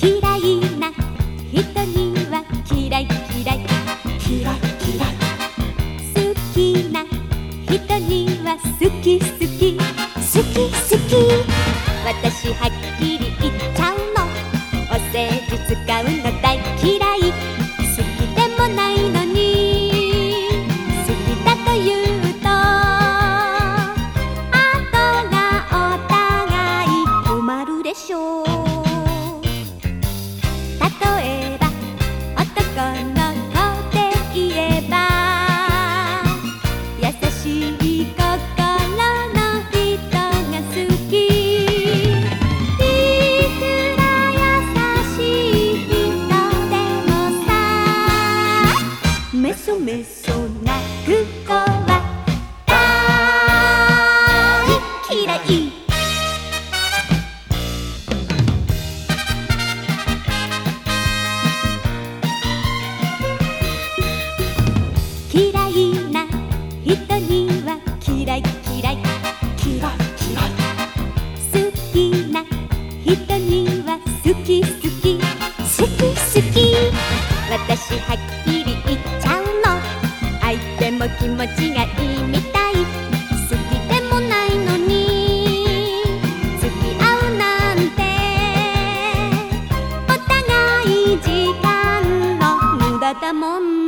嫌いな人には嫌い嫌い。嫌い嫌い好きな人には好き好き。好き好き。私はっきり言っちゃうの。お世辞使うの大嫌い。ソなく子気持ちがいいみたい。好きでもないのに。付き合うなんて。お互い時間の無駄だもん